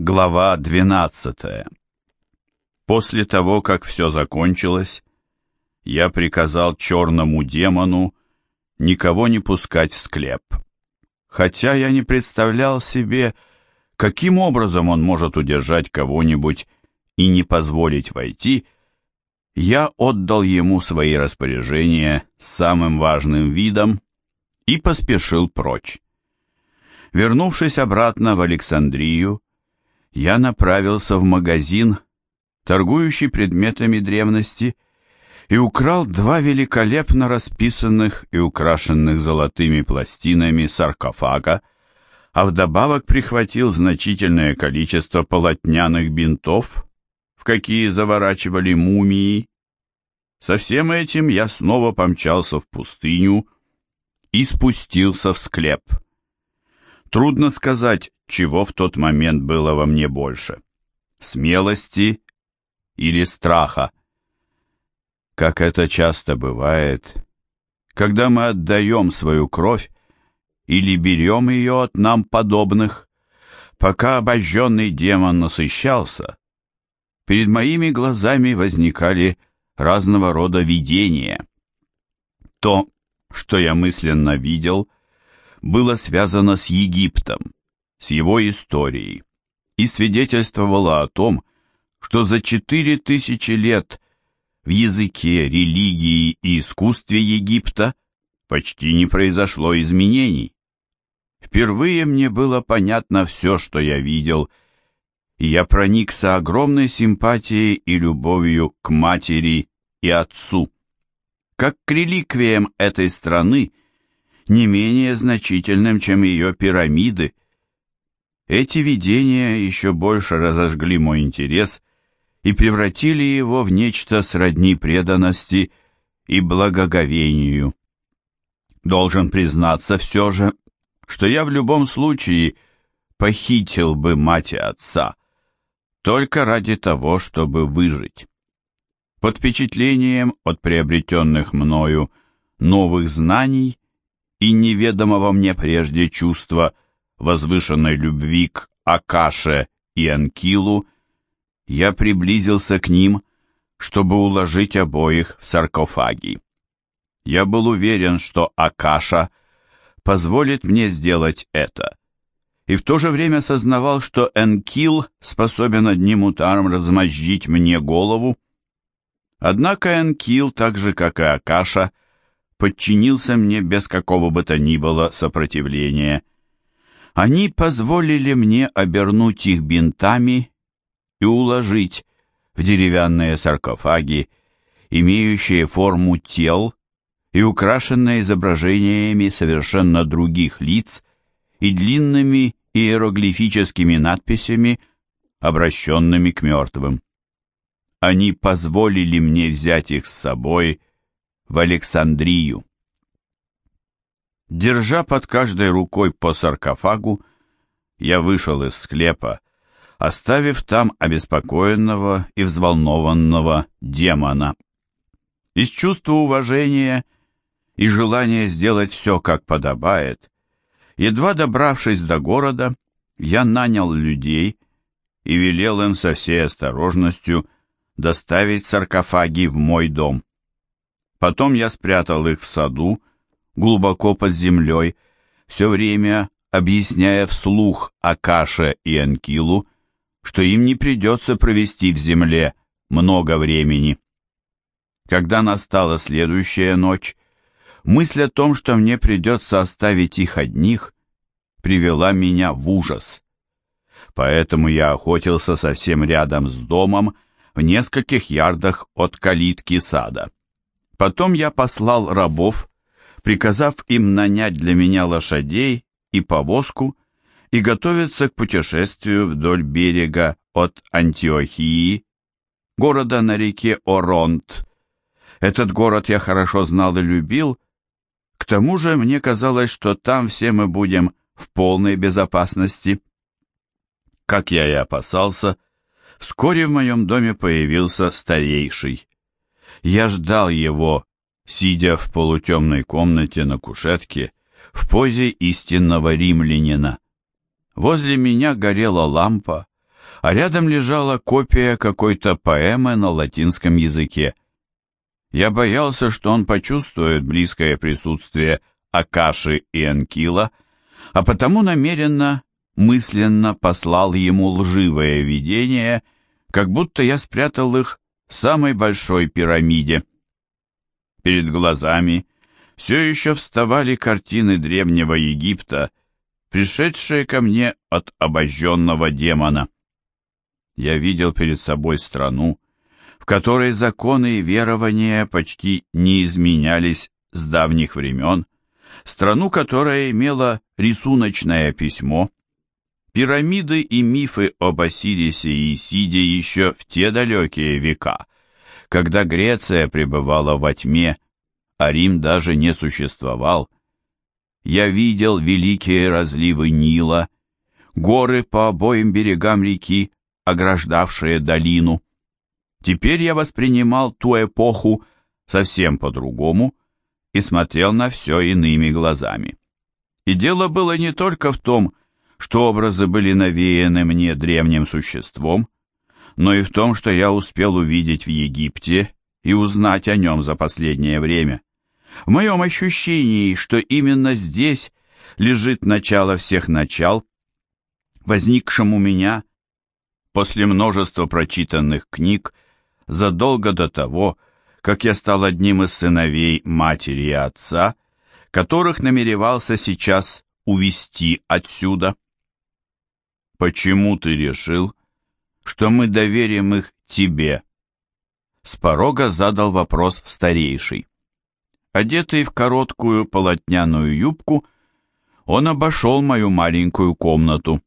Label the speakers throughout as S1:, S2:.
S1: Глава 12 После того, как все закончилось, я приказал черному демону никого не пускать в склеп. Хотя я не представлял себе, каким образом он может удержать кого-нибудь и не позволить войти, я отдал ему свои распоряжения с самым важным видом и поспешил прочь. Вернувшись обратно в Александрию, я направился в магазин, торгующий предметами древности, и украл два великолепно расписанных и украшенных золотыми пластинами саркофага, а вдобавок прихватил значительное количество полотняных бинтов, в какие заворачивали мумии. Со всем этим я снова помчался в пустыню и спустился в склеп. Трудно сказать, чего в тот момент было во мне больше – смелости или страха. Как это часто бывает, когда мы отдаем свою кровь или берем ее от нам подобных, пока обожженный демон насыщался, перед моими глазами возникали разного рода видения. То, что я мысленно видел, было связано с Египтом, с его историей, и свидетельствовало о том, что за четыре тысячи лет в языке, религии и искусстве Египта почти не произошло изменений. Впервые мне было понятно все, что я видел, и я проникся огромной симпатией и любовью к матери и отцу. Как к реликвиям этой страны – не менее значительным, чем ее пирамиды. Эти видения еще больше разожгли мой интерес и превратили его в нечто сродни преданности и благоговению. Должен признаться все же, что я в любом случае похитил бы мать и отца, только ради того, чтобы выжить. Под впечатлением от приобретенных мною новых знаний и неведомого мне прежде чувства возвышенной любви к Акаше и Анкилу, я приблизился к ним, чтобы уложить обоих в саркофаги. Я был уверен, что Акаша позволит мне сделать это, и в то же время сознавал, что Энкил способен одним ударом размозжить мне голову. Однако Энкил, так же как и Акаша, — подчинился мне без какого бы то ни было сопротивления. Они позволили мне обернуть их бинтами и уложить в деревянные саркофаги, имеющие форму тел и украшенные изображениями совершенно других лиц и длинными иероглифическими надписями, обращенными к мертвым. Они позволили мне взять их с собой в Александрию. Держа под каждой рукой по саркофагу, я вышел из склепа, оставив там обеспокоенного и взволнованного демона. Из чувства уважения и желания сделать все, как подобает, едва добравшись до города, я нанял людей и велел им со всей осторожностью доставить саркофаги в мой дом. Потом я спрятал их в саду, глубоко под землей, все время объясняя вслух Акаше и Энкилу, что им не придется провести в земле много времени. Когда настала следующая ночь, мысль о том, что мне придется оставить их одних, привела меня в ужас. Поэтому я охотился совсем рядом с домом, в нескольких ярдах от калитки сада. Потом я послал рабов, приказав им нанять для меня лошадей и повозку и готовиться к путешествию вдоль берега от Антиохии, города на реке Оронт. Этот город я хорошо знал и любил, к тому же мне казалось, что там все мы будем в полной безопасности. Как я и опасался, вскоре в моем доме появился старейший. Я ждал его, сидя в полутемной комнате на кушетке, в позе истинного римлянина. Возле меня горела лампа, а рядом лежала копия какой-то поэмы на латинском языке. Я боялся, что он почувствует близкое присутствие Акаши и Анкила, а потому намеренно, мысленно послал ему лживое видение, как будто я спрятал их самой большой пирамиде. Перед глазами все еще вставали картины древнего Египта, пришедшие ко мне от обожженного демона я видел перед собой страну, в которой законы и верования почти не изменялись с давних времен, страну, которая имела рисуночное письмо, пирамиды и мифы об Осирисе и Исиде еще в те далекие века, когда Греция пребывала во тьме, а Рим даже не существовал. Я видел великие разливы Нила, горы по обоим берегам реки, ограждавшие долину. Теперь я воспринимал ту эпоху совсем по-другому и смотрел на все иными глазами. И дело было не только в том, что образы были навеяны мне древним существом, но и в том, что я успел увидеть в Египте и узнать о нем за последнее время. В моем ощущении, что именно здесь лежит начало всех начал, возникшем у меня после множества прочитанных книг, задолго до того, как я стал одним из сыновей матери и отца, которых намеревался сейчас увести отсюда. «Почему ты решил, что мы доверим их тебе?» С порога задал вопрос старейший. Одетый в короткую полотняную юбку, он обошел мою маленькую комнату.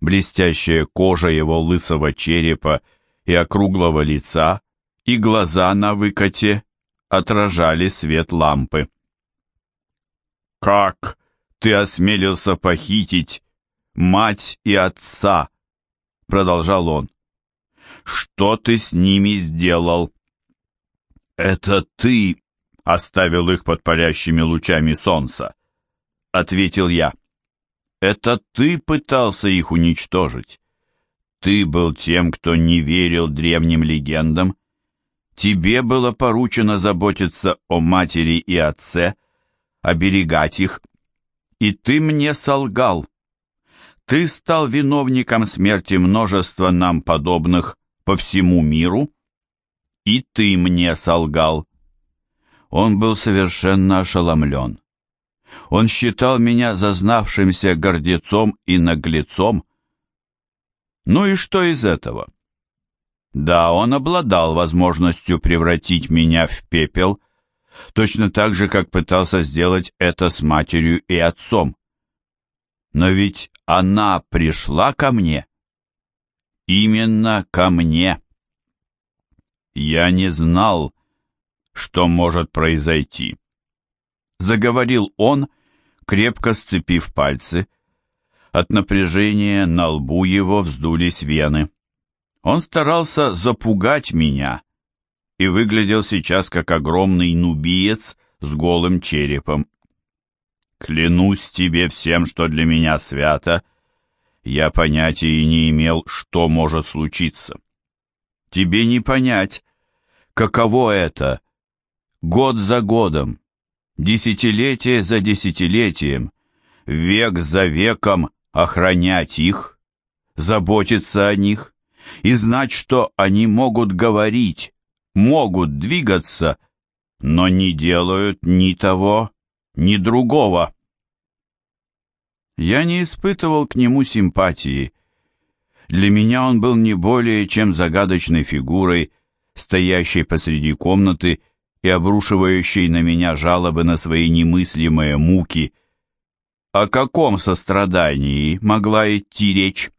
S1: Блестящая кожа его лысого черепа и округлого лица и глаза на выкате отражали свет лампы. «Как ты осмелился похитить мать и отца?» — продолжал он. «Что ты с ними сделал?» «Это ты оставил их под палящими лучами солнца», — ответил я. Это ты пытался их уничтожить. Ты был тем, кто не верил древним легендам. Тебе было поручено заботиться о матери и отце, оберегать их. И ты мне солгал. Ты стал виновником смерти множества нам подобных по всему миру, и ты мне солгал. Он был совершенно ошеломлен. Он считал меня зазнавшимся гордецом и наглецом. Ну и что из этого? Да, он обладал возможностью превратить меня в пепел, точно так же, как пытался сделать это с матерью и отцом. Но ведь она пришла ко мне. Именно ко мне. Я не знал, что может произойти заговорил он, крепко сцепив пальцы. От напряжения на лбу его вздулись вены. Он старался запугать меня и выглядел сейчас как огромный нубиец с голым черепом. «Клянусь тебе всем, что для меня свято», я понятия не имел, что может случиться. Тебе не понять, каково это — год за годом, десятилетие за десятилетием, век за веком охранять их, заботиться о них и знать, что они могут говорить, могут двигаться, но не делают ни того, ни другого. Я не испытывал к нему симпатии. Для меня он был не более чем загадочной фигурой, стоящей посреди комнаты и обрушивающей на меня жалобы на свои немыслимые муки. О каком сострадании могла идти речь?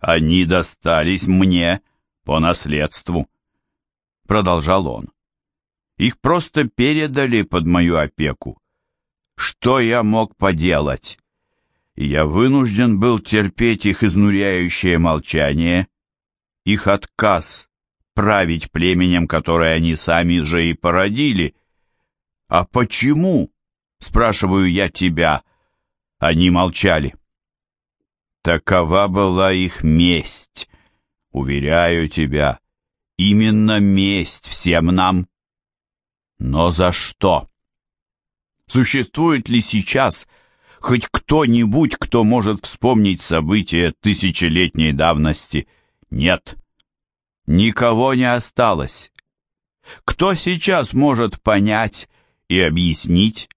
S1: Они достались мне по наследству, продолжал он. Их просто передали под мою опеку. Что я мог поделать? я вынужден был терпеть их изнуряющее молчание, их отказ править племенем, которое они сами же и породили. А почему, спрашиваю я тебя, они молчали? Такова была их месть. Уверяю тебя, именно месть всем нам. Но за что? Существует ли сейчас хоть кто-нибудь, кто может вспомнить события тысячелетней давности? Нет. Никого не осталось. Кто сейчас может понять и объяснить?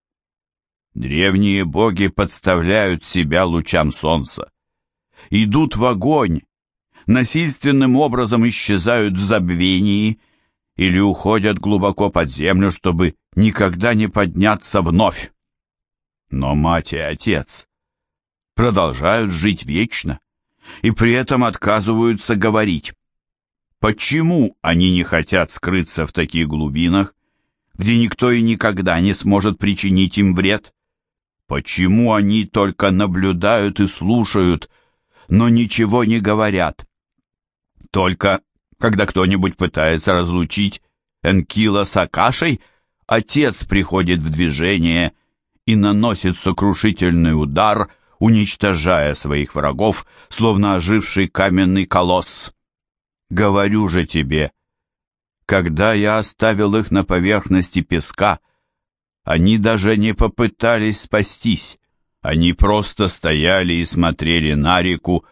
S1: Древние боги подставляют себя лучам солнца. Идут в огонь, насильственным образом исчезают в забвении или уходят глубоко под землю, чтобы никогда не подняться вновь. Но мать и отец продолжают жить вечно и при этом отказываются говорить. Почему они не хотят скрыться в таких глубинах, где никто и никогда не сможет причинить им вред? Почему они только наблюдают и слушают, но ничего не говорят? Только когда кто-нибудь пытается разлучить Энкила с Акашей, отец приходит в движение и наносит сокрушительный удар, уничтожая своих врагов, словно оживший каменный колосс. Говорю же тебе, когда я оставил их на поверхности песка, они даже не попытались спастись. Они просто стояли и смотрели на реку,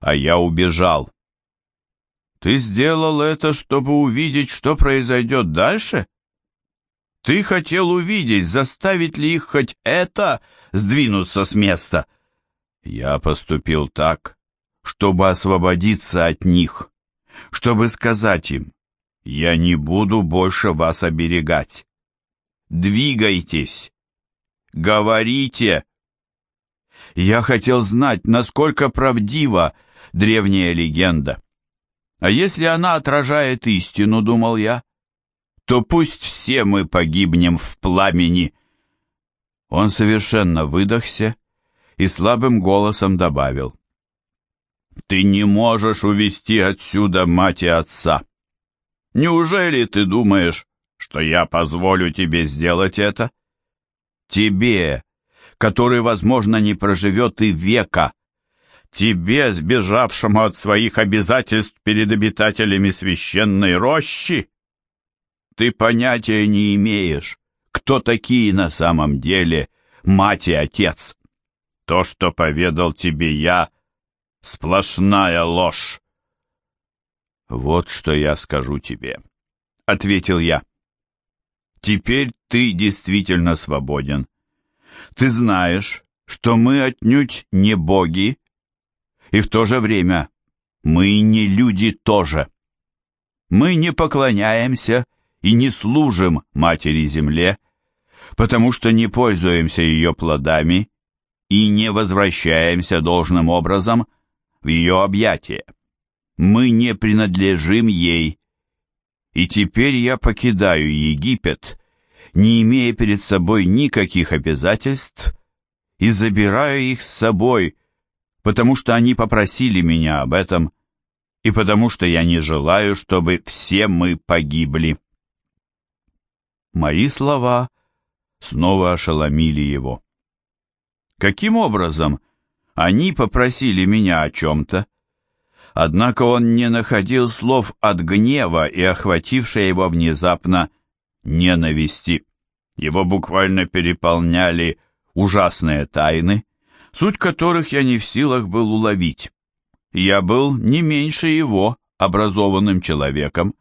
S1: а я убежал. Ты сделал это, чтобы увидеть, что произойдет дальше? Ты хотел увидеть, заставить ли их хоть это сдвинуться с места. Я поступил так, чтобы освободиться от них чтобы сказать им, «Я не буду больше вас оберегать. Двигайтесь! Говорите!» Я хотел знать, насколько правдива древняя легенда. А если она отражает истину, думал я, то пусть все мы погибнем в пламени. Он совершенно выдохся и слабым голосом добавил. Ты не можешь увести отсюда мать и отца. Неужели ты думаешь, что я позволю тебе сделать это? Тебе, который, возможно, не проживет и века, тебе, сбежавшему от своих обязательств перед обитателями священной рощи, ты понятия не имеешь, кто такие на самом деле мать и отец. То, что поведал тебе я — Сплошная ложь. Вот что я скажу тебе, ответил я. Теперь ты действительно свободен. Ты знаешь, что мы отнюдь не боги, и в то же время мы не люди тоже. Мы не поклоняемся и не служим Матери Земле, потому что не пользуемся ее плодами и не возвращаемся должным образом в ее объятия. Мы не принадлежим ей. И теперь я покидаю Египет, не имея перед собой никаких обязательств, и забираю их с собой, потому что они попросили меня об этом, и потому что я не желаю, чтобы все мы погибли. Мои слова снова ошеломили его. Каким образом они попросили меня о чем-то. Однако он не находил слов от гнева и охватившей его внезапно ненависти. Его буквально переполняли ужасные тайны, суть которых я не в силах был уловить. Я был не меньше его образованным человеком,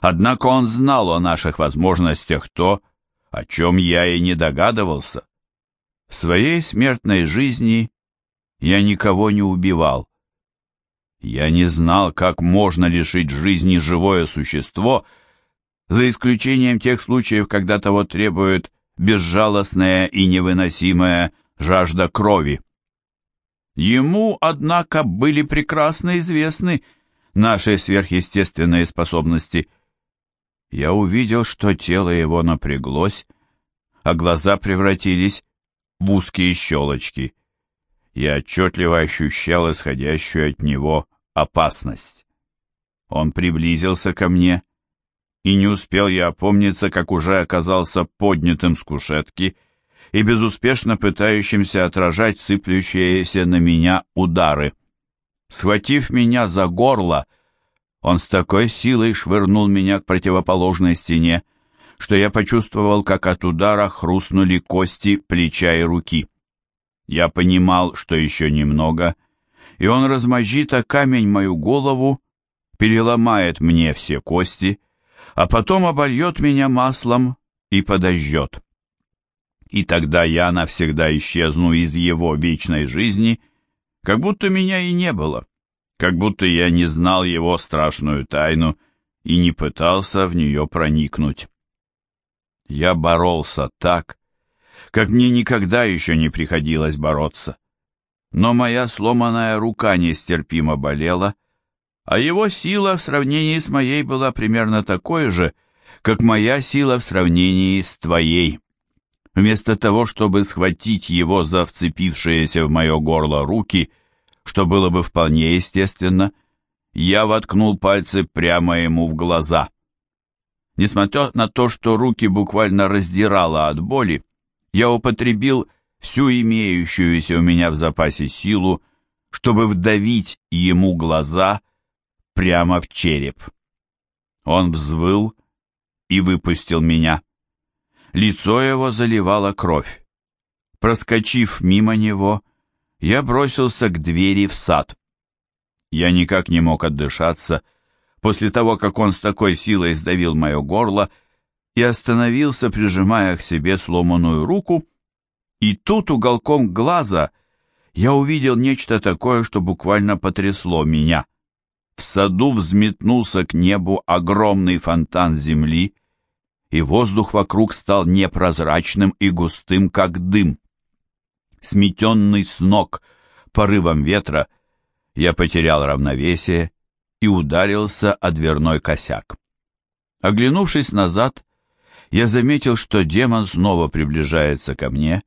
S1: однако он знал о наших возможностях то, о чем я и не догадывался. В своей смертной жизни я никого не убивал. Я не знал, как можно лишить жизни живое существо, за исключением тех случаев, когда того требует безжалостная и невыносимая жажда крови. Ему, однако, были прекрасно известны наши сверхъестественные способности. Я увидел, что тело его напряглось, а глаза превратились в узкие щелочки я отчетливо ощущал исходящую от него опасность. Он приблизился ко мне, и не успел я опомниться, как уже оказался поднятым с кушетки и безуспешно пытающимся отражать сыплющиеся на меня удары. Схватив меня за горло, он с такой силой швырнул меня к противоположной стене, что я почувствовал, как от удара хрустнули кости плеча и руки. Я понимал, что еще немного, и он размозжит о камень мою голову, переломает мне все кости, а потом обольет меня маслом и подожжет. И тогда я навсегда исчезну из его вечной жизни, как будто меня и не было, как будто я не знал его страшную тайну и не пытался в нее проникнуть. Я боролся так, как мне никогда еще не приходилось бороться. Но моя сломанная рука нестерпимо болела, а его сила в сравнении с моей была примерно такой же, как моя сила в сравнении с твоей. Вместо того, чтобы схватить его за вцепившиеся в мое горло руки, что было бы вполне естественно, я воткнул пальцы прямо ему в глаза. Несмотря на то, что руки буквально раздирало от боли, я употребил всю имеющуюся у меня в запасе силу, чтобы вдавить ему глаза прямо в череп. Он взвыл и выпустил меня. Лицо его заливало кровь. Проскочив мимо него, я бросился к двери в сад. Я никак не мог отдышаться, после того, как он с такой силой сдавил мое горло и остановился, прижимая к себе сломанную руку, и тут уголком глаза я увидел нечто такое, что буквально потрясло меня. В саду взметнулся к небу огромный фонтан земли, и воздух вокруг стал непрозрачным и густым, как дым. Сметенный с ног порывом ветра, я потерял равновесие и ударился о дверной косяк. Оглянувшись назад, я заметил, что демон снова приближается ко мне,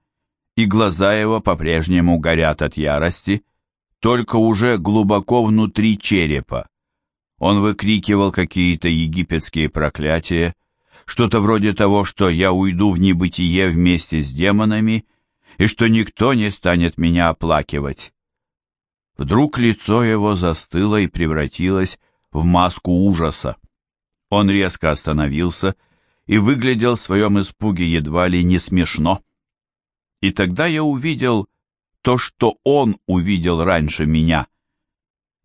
S1: и глаза его по-прежнему горят от ярости, только уже глубоко внутри черепа. Он выкрикивал какие-то египетские проклятия, что-то вроде того, что я уйду в небытие вместе с демонами и что никто не станет меня оплакивать. Вдруг лицо его застыло и превратилось в маску ужаса. Он резко остановился и выглядел в своем испуге едва ли не смешно. И тогда я увидел то, что он увидел раньше меня.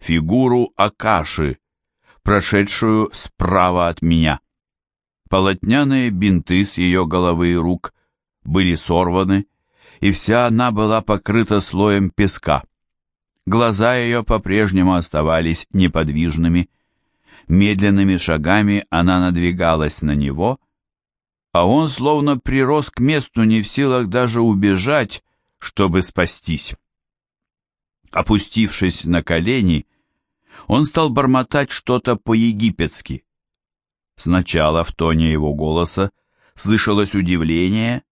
S1: Фигуру Акаши, прошедшую справа от меня. Полотняные бинты с ее головы и рук были сорваны, и вся она была покрыта слоем песка. Глаза ее по-прежнему оставались неподвижными. Медленными шагами она надвигалась на него, а он словно прирос к месту, не в силах даже убежать, чтобы спастись. Опустившись на колени, он стал бормотать что-то по-египетски. Сначала в тоне его голоса слышалось удивление,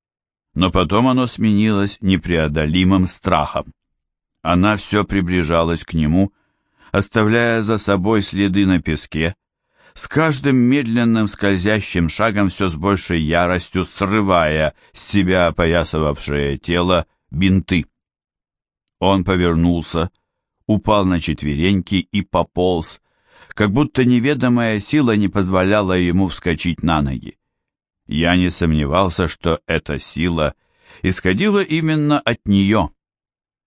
S1: но потом оно сменилось непреодолимым страхом. Она все приближалась к нему, оставляя за собой следы на песке, с каждым медленным скользящим шагом все с большей яростью срывая с себя опоясывавшее тело бинты. Он повернулся, упал на четвереньки и пополз, как будто неведомая сила не позволяла ему вскочить на ноги. Я не сомневался, что эта сила исходила именно от нее.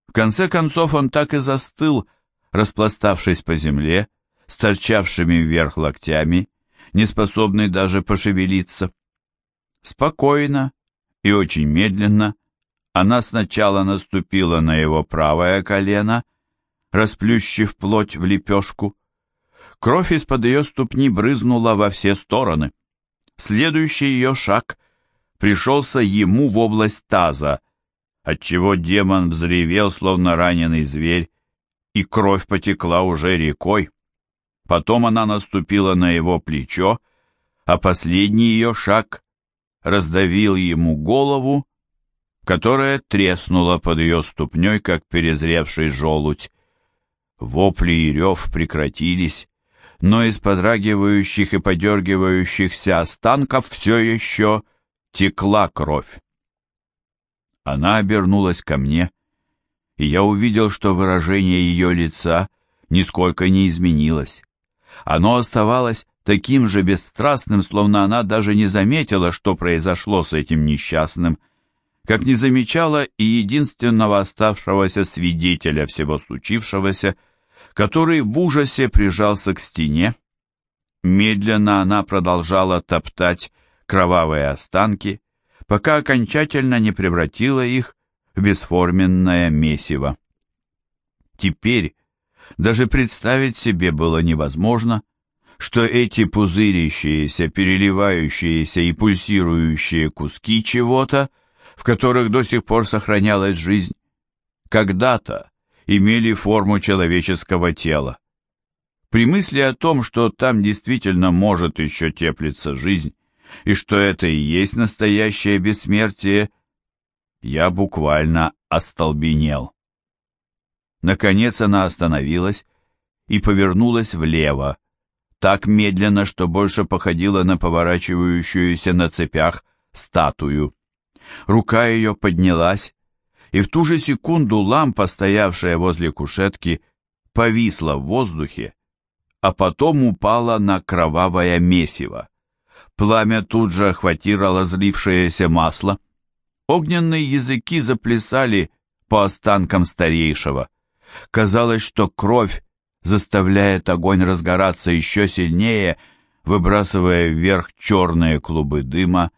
S1: В конце концов он так и застыл, распластавшись по земле, с торчавшими вверх локтями, не способный даже пошевелиться. Спокойно и очень медленно она сначала наступила на его правое колено, расплющив плоть в лепешку. Кровь из-под ее ступни брызнула во все стороны. Следующий ее шаг пришелся ему в область таза, отчего демон взревел, словно раненый зверь, и кровь потекла уже рекой. Потом она наступила на его плечо, а последний ее шаг раздавил ему голову, которая треснула под ее ступней, как перезревший желудь. Вопли и рев прекратились, но из подрагивающих и подергивающихся останков все еще текла кровь. Она обернулась ко мне, и я увидел, что выражение ее лица нисколько не изменилось. Оно оставалось таким же бесстрастным, словно она даже не заметила, что произошло с этим несчастным, как не замечала и единственного оставшегося свидетеля всего случившегося, который в ужасе прижался к стене. Медленно она продолжала топтать кровавые останки, пока окончательно не превратила их в бесформенное месиво. Теперь даже представить себе было невозможно, что эти пузырящиеся, переливающиеся и пульсирующие куски чего-то, в которых до сих пор сохранялась жизнь, когда-то имели форму человеческого тела. При мысли о том, что там действительно может еще теплиться жизнь, и что это и есть настоящее бессмертие, я буквально остолбенел. Наконец она остановилась и повернулась влево, так медленно, что больше походила на поворачивающуюся на цепях статую. Рука ее поднялась, и в ту же секунду лампа, стоявшая возле кушетки, повисла в воздухе, а потом упала на кровавое месиво. Пламя тут же охватило разлившееся масло. Огненные языки заплясали по останкам старейшего. Казалось, что кровь заставляет огонь разгораться еще сильнее, выбрасывая вверх черные клубы дыма.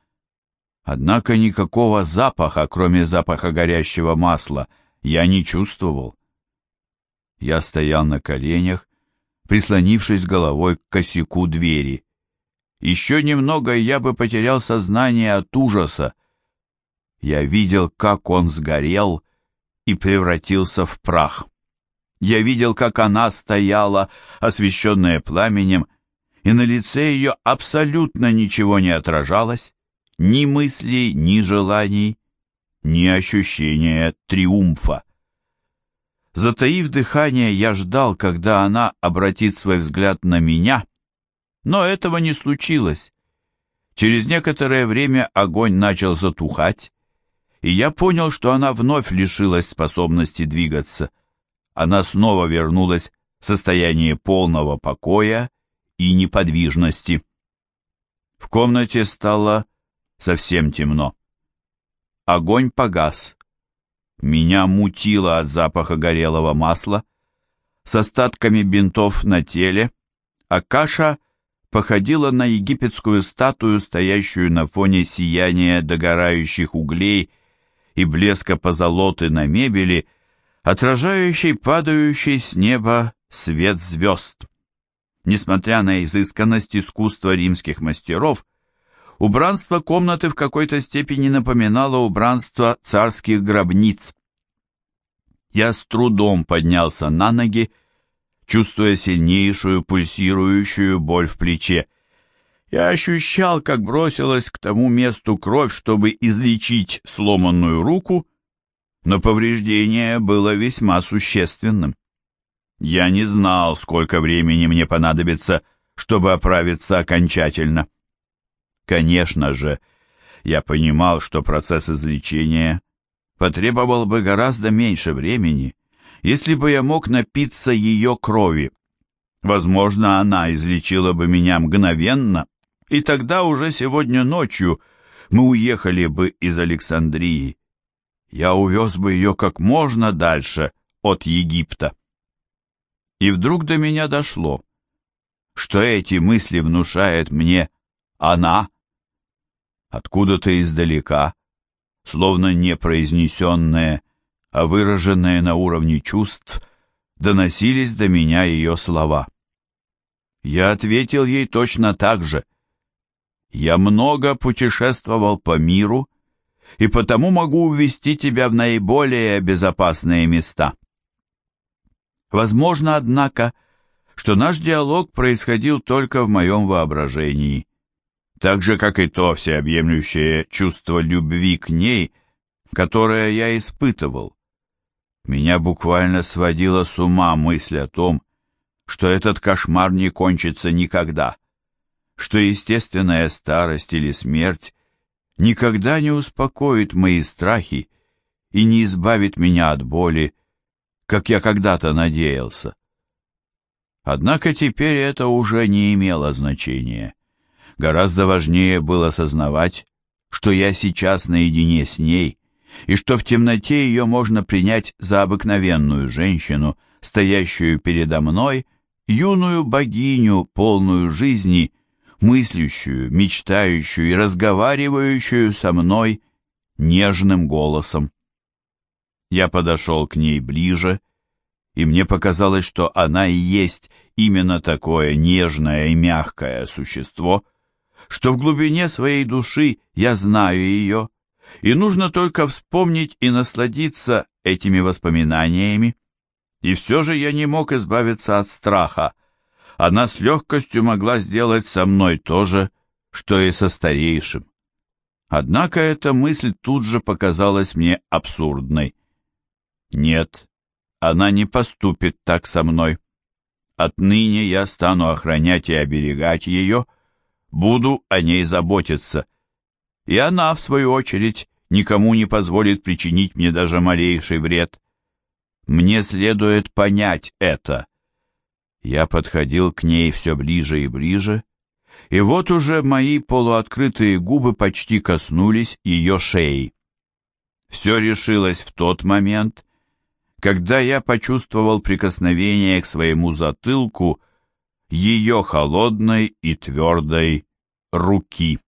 S1: Однако никакого запаха, кроме запаха горящего масла, я не чувствовал. Я стоял на коленях, прислонившись головой к косяку двери. Еще немного, и я бы потерял сознание от ужаса. Я видел, как он сгорел и превратился в прах. Я видел, как она стояла, освещенная пламенем, и на лице ее абсолютно ничего не отражалось, ни мыслей, ни желаний, ни ощущения триумфа. Затаив дыхание, я ждал, когда она обратит свой взгляд на меня, но этого не случилось. Через некоторое время огонь начал затухать, и я понял, что она вновь лишилась способности двигаться — она снова вернулась в состояние полного покоя и неподвижности. В комнате стало совсем темно. Огонь погас. Меня мутило от запаха горелого масла, с остатками бинтов на теле, а каша походила на египетскую статую, стоящую на фоне сияния догорающих углей и блеска позолоты на мебели, отражающий падающий с неба свет звезд. Несмотря на изысканность искусства римских мастеров, убранство комнаты в какой-то степени напоминало убранство царских гробниц. Я с трудом поднялся на ноги, чувствуя сильнейшую пульсирующую боль в плече. Я ощущал, как бросилась к тому месту кровь, чтобы излечить сломанную руку, но повреждение было весьма существенным. Я не знал, сколько времени мне понадобится, чтобы оправиться окончательно. Конечно же, я понимал, что процесс излечения потребовал бы гораздо меньше времени, если бы я мог напиться ее крови. Возможно, она излечила бы меня мгновенно, и тогда уже сегодня ночью мы уехали бы из Александрии я увез бы ее как можно дальше от Египта. И вдруг до меня дошло, что эти мысли внушает мне она. Откуда-то издалека, словно не произнесенные, а выраженные на уровне чувств, доносились до меня ее слова. Я ответил ей точно так же. Я много путешествовал по миру и потому могу увести тебя в наиболее безопасные места. Возможно, однако, что наш диалог происходил только в моем воображении, так же, как и то всеобъемлющее чувство любви к ней, которое я испытывал. Меня буквально сводила с ума мысль о том, что этот кошмар не кончится никогда, что естественная старость или смерть никогда не успокоит мои страхи и не избавит меня от боли, как я когда-то надеялся. Однако теперь это уже не имело значения. Гораздо важнее было осознавать, что я сейчас наедине с ней, и что в темноте ее можно принять за обыкновенную женщину, стоящую передо мной, юную богиню, полную жизни, мыслящую, мечтающую и разговаривающую со мной нежным голосом. Я подошел к ней ближе, и мне показалось, что она и есть именно такое нежное и мягкое существо, что в глубине своей души я знаю ее, и нужно только вспомнить и насладиться этими воспоминаниями. И все же я не мог избавиться от страха. Она с легкостью могла сделать со мной то же, что и со старейшим. Однако эта мысль тут же показалась мне абсурдной. Нет, она не поступит так со мной. Отныне я стану охранять и оберегать ее, буду о ней заботиться. И она, в свою очередь, никому не позволит причинить мне даже малейший вред. Мне следует понять это. Я подходил к ней все ближе и ближе, и вот уже мои полуоткрытые губы почти коснулись ее шеи. Все решилось в тот момент, когда я почувствовал прикосновение к своему затылку ее холодной и твердой руки.